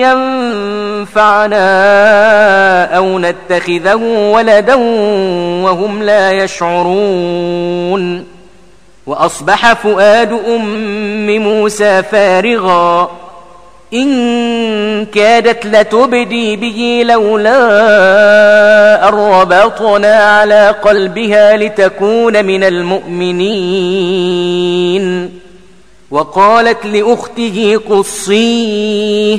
ينفعنا أو نتخذه ولدا وهم لا يشعرون وأصبح فؤاد أم موسى فارغا إن كادت لتبدي به لولا أربطنا على قلبها لتكون من المؤمنين وقالت لأخته قصيه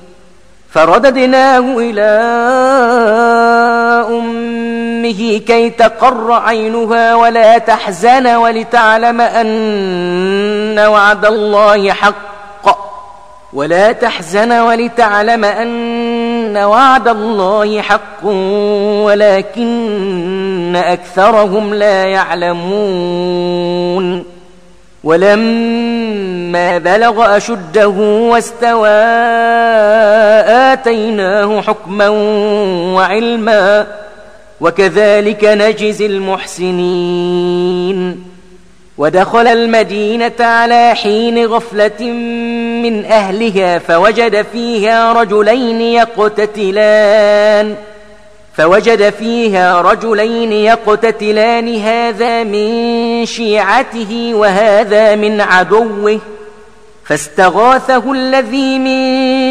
فرددناه إلى أمه كي تقر عينها ولا تحزن ولتعلم أن وعد الله حق ولا تحزن ولتعلم أن وعد الله حق ولكن أكثرهم لا يعلمون ولما بلغ أشده واستوى آتيناه حكما وعلما وكذلك نجزي المحسنين ودخل المدينة على حين غفلة من أهلها فوجد فيها رجلين يقتتلان فوجد فيها رجلين يقتتلان هذا من شيعته وهذا من عدوه فاستغاثه الذي من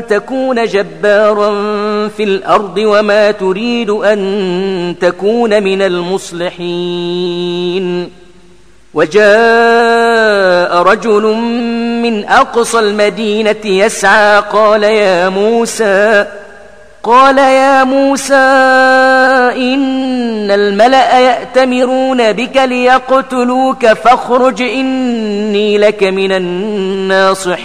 تكون جبارا في الأرض وما تريد أن تكون من المصلحين. وجاء رجل من أقصى المدينة يسعى قال يا موسى قال يا موسى إن الملأ يأتمرون بك ليقتلوك فاخرج إني لك من الناصحين.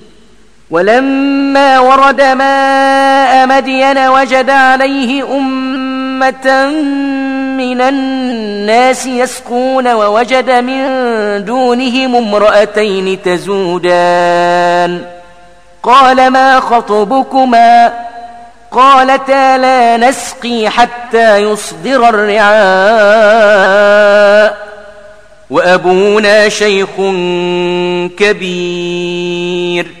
ولما ورد ماء مدين وجد عليه أمة من الناس يسكون ووجد من دونهم امرأتين تزودان قال ما خطبكما قالتا لا نسقي حتى يصدر الرعاء وأبونا شيخ كبير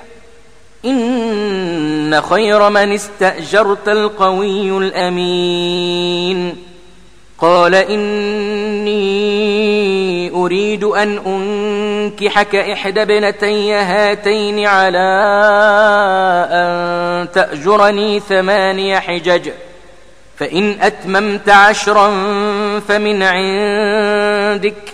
إن خير من استأجرت القوي الأمين. قال إني أريد أن أنكحك إحدى بنتي هاتين على أن تأجرني ثماني حجج فإن أتممت عشرا فمن عندك.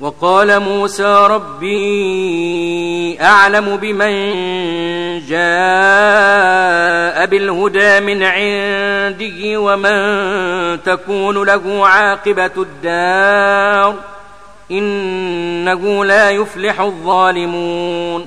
وقال موسى ربي أعلم بمن جاء بالهدى من عندي ومن تكون له عاقبة الدار إنه لا يفلح الظالمون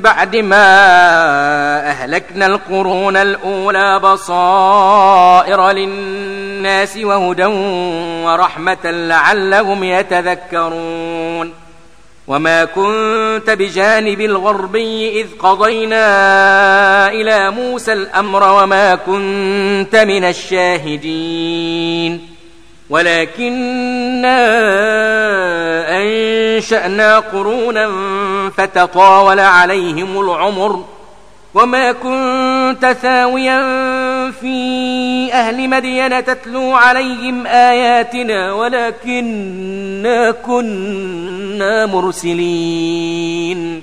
بعد ما أهلكنا القرون الأولى بصائر للناس وهدى ورحمة لعلهم يتذكرون وما كنت بجانب الغربي إذ قضينا إلى موسى الأمر وما كنت من الشاهدين ولكننا أنشأنا قرونا فتطاول عليهم العمر وما كنت ثاويا في أهل مدينة تتلو عليهم آياتنا ولكننا كنا مرسلين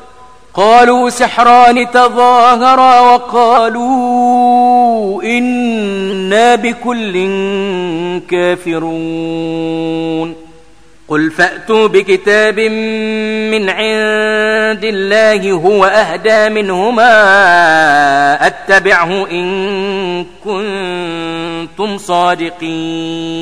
قالوا سحران تظاهرا وقالوا إنا بكل كافرون. قل فأتوا بكتاب من عند الله هو أهدا منهما أتبعه إن كنتم صادقين.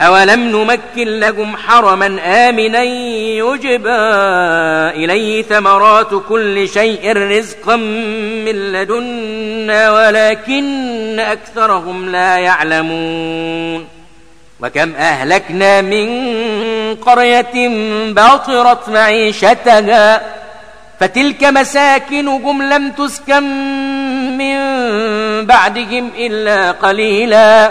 أولم نمكن لكم حرما آمنا يجبى إليه ثمرات كل شيء رزقا من لدنا ولكن أكثرهم لا يعلمون وكم أهلكنا من قرية باطرت معيشتها فتلك مساكنهم لم تسكن من بعدهم إلا قليلاً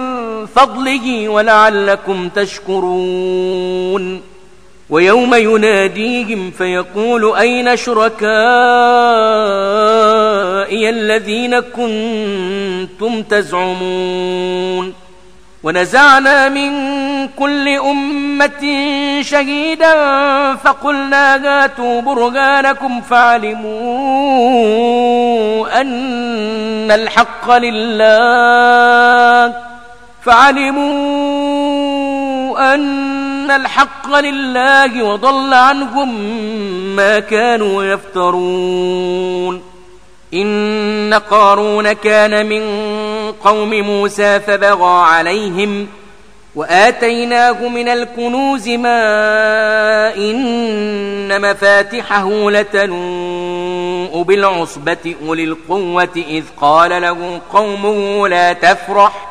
فضله ولعلكم تشكرون. ويوم يناديهم فيقول أين شركائي الذين كنتم تزعمون؟ ونزعنا من كل أمة شهيدا فقلنا هاتوا برهانكم فعلموا أن الحق لله. فعلموا أن الحق لله وضل عنهم ما كانوا يفترون. إن قارون كان من قوم موسى فبغى عليهم وآتيناه من الكنوز ما إن مفاتحه لتنوء بالعصبة أولي القوة إذ قال له قومه لا تفرح.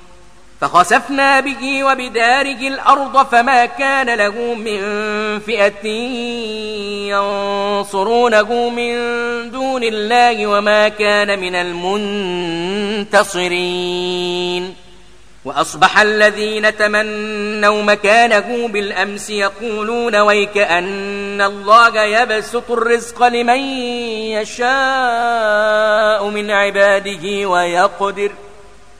فخسفنا به وبداره الأرض فما كان له من فئة ينصرونه من دون الله وما كان من المنتصرين. وأصبح الذين تمنوا مكانه بالأمس يقولون ويكأن الله يبسط الرزق لمن يشاء من عباده ويقدر